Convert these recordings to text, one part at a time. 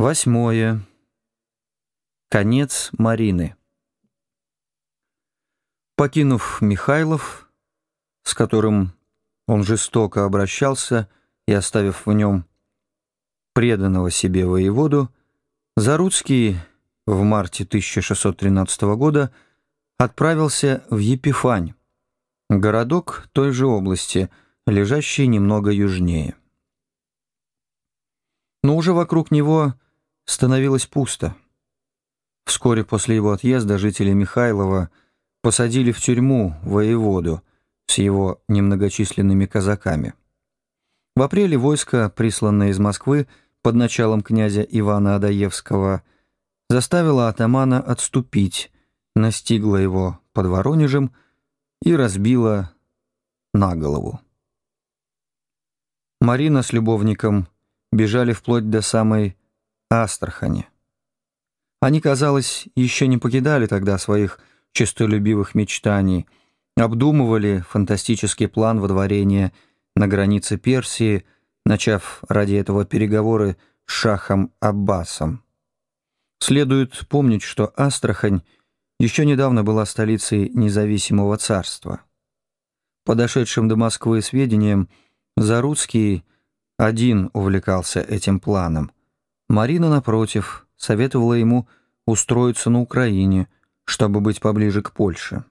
Восьмое. Конец Марины. Покинув Михайлов, с которым он жестоко обращался и оставив в нем преданного себе воеводу, Заруцкий в марте 1613 года отправился в Епифань, городок той же области, лежащий немного южнее. Но уже вокруг него становилось пусто. Вскоре после его отъезда жители Михайлова посадили в тюрьму воеводу с его немногочисленными казаками. В апреле войско, присланное из Москвы под началом князя Ивана Адаевского, заставило атамана отступить, настигло его под Воронежем и разбило на голову. Марина с любовником бежали вплоть до самой Астрахани. Они, казалось, еще не покидали тогда своих честолюбивых мечтаний, обдумывали фантастический план водворения на границе Персии, начав ради этого переговоры с шахом Аббасом. Следует помнить, что Астрахань еще недавно была столицей независимого царства. Подошедшим до Москвы сведениям, Заруцкий один увлекался этим планом – Марина, напротив, советовала ему устроиться на Украине, чтобы быть поближе к Польше.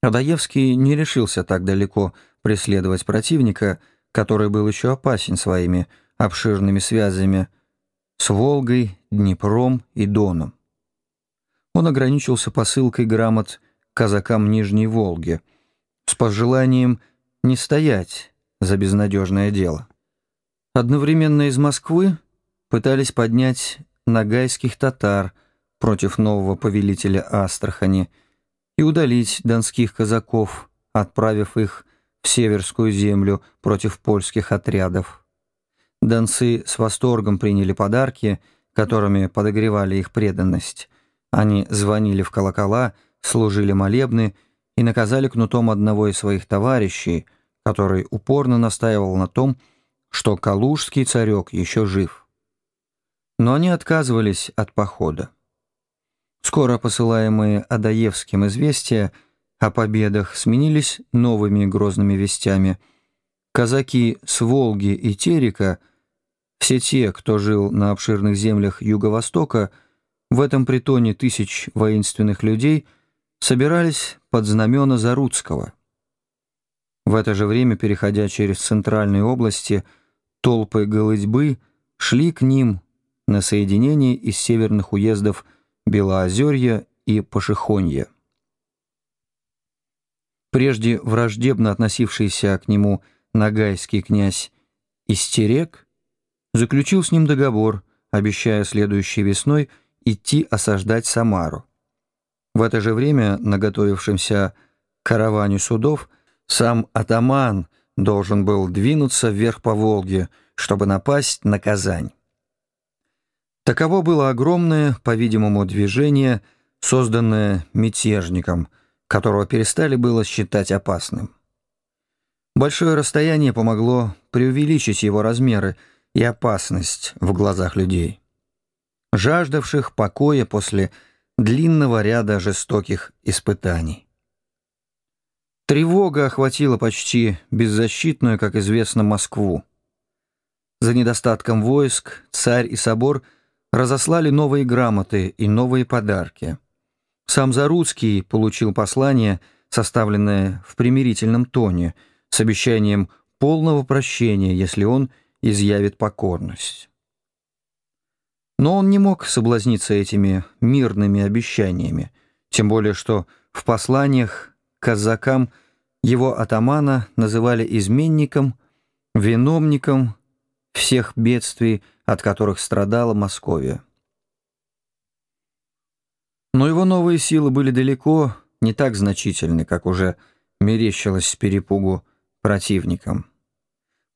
Адаевский не решился так далеко преследовать противника, который был еще опасен своими обширными связями с Волгой, Днепром и Доном. Он ограничился посылкой грамот казакам Нижней Волги с пожеланием не стоять за безнадежное дело. Одновременно из Москвы пытались поднять нагайских татар против нового повелителя Астрахани и удалить донских казаков, отправив их в Северскую землю против польских отрядов. Донцы с восторгом приняли подарки, которыми подогревали их преданность. Они звонили в колокола, служили молебны и наказали кнутом одного из своих товарищей, который упорно настаивал на том, что калужский царек еще жив. Но они отказывались от похода. Скоро посылаемые Адаевским известия о победах сменились новыми грозными вестями. Казаки с Волги и Терека, все те, кто жил на обширных землях Юго-Востока, в этом притоне тысяч воинственных людей собирались под знамена Заруцкого. В это же время, переходя через центральные области, Толпы голытьбы шли к ним на соединение из северных уездов Белоозерья и Пашихонья. Прежде враждебно относившийся к нему нагайский князь Истерек заключил с ним договор, обещая следующей весной идти осаждать Самару. В это же время на готовившемся караване судов сам атаман – должен был двинуться вверх по Волге, чтобы напасть на Казань. Таково было огромное, по-видимому, движение, созданное мятежником, которого перестали было считать опасным. Большое расстояние помогло преувеличить его размеры и опасность в глазах людей, жаждавших покоя после длинного ряда жестоких испытаний. Тревога охватила почти беззащитную, как известно, Москву. За недостатком войск царь и собор разослали новые грамоты и новые подарки. Сам Заруцкий получил послание, составленное в примирительном тоне, с обещанием полного прощения, если он изъявит покорность. Но он не мог соблазниться этими мирными обещаниями, тем более что в посланиях казакам его атамана называли изменником, виновником всех бедствий, от которых страдала Московия. Но его новые силы были далеко не так значительны, как уже мерещилось с перепугу противникам.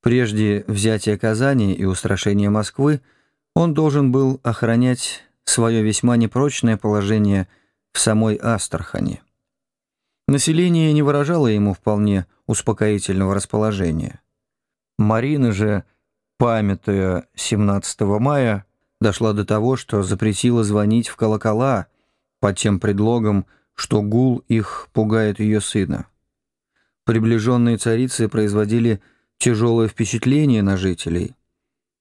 Прежде взятия Казани и устрашения Москвы он должен был охранять свое весьма непрочное положение в самой Астрахани. Население не выражало ему вполне успокоительного расположения. Марина же памятуя 17 мая, дошла до того, что запретила звонить в колокола под тем предлогом, что гул их пугает ее сына. Приближенные царицы производили тяжелое впечатление на жителей.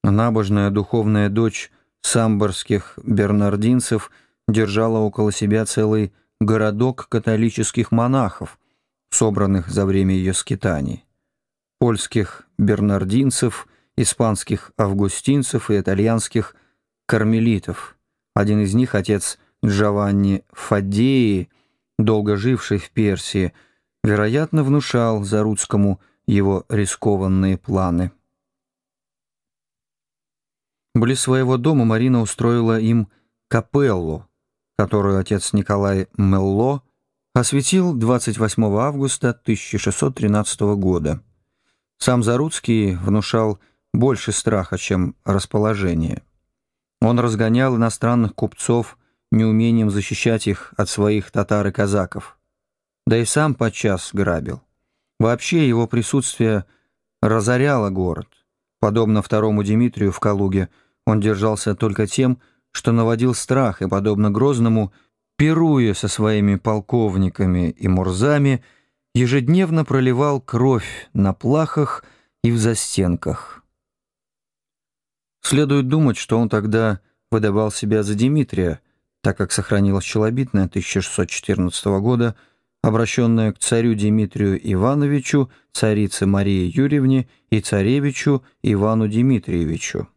Набожная духовная дочь самборских бернардинцев держала около себя целый городок католических монахов, собранных за время ее скитаний. Польских бернардинцев, испанских августинцев и итальянских кармелитов. Один из них, отец Джованни Фаддеи, долго живший в Персии, вероятно, внушал Заруцкому его рискованные планы. Близ своего дома Марина устроила им капеллу, которую отец Николай Мелло осветил 28 августа 1613 года. Сам Заруцкий внушал больше страха, чем расположение. Он разгонял иностранных купцов неумением защищать их от своих татар и казаков. Да и сам подчас грабил. Вообще его присутствие разоряло город. Подобно второму Дмитрию в Калуге, он держался только тем, что наводил страх и, подобно Грозному, пируя со своими полковниками и мурзами, ежедневно проливал кровь на плахах и в застенках. Следует думать, что он тогда выдавал себя за Дмитрия, так как сохранилась челобитная 1614 года, обращенная к царю Дмитрию Ивановичу, царице Марии Юрьевне и царевичу Ивану Дмитриевичу.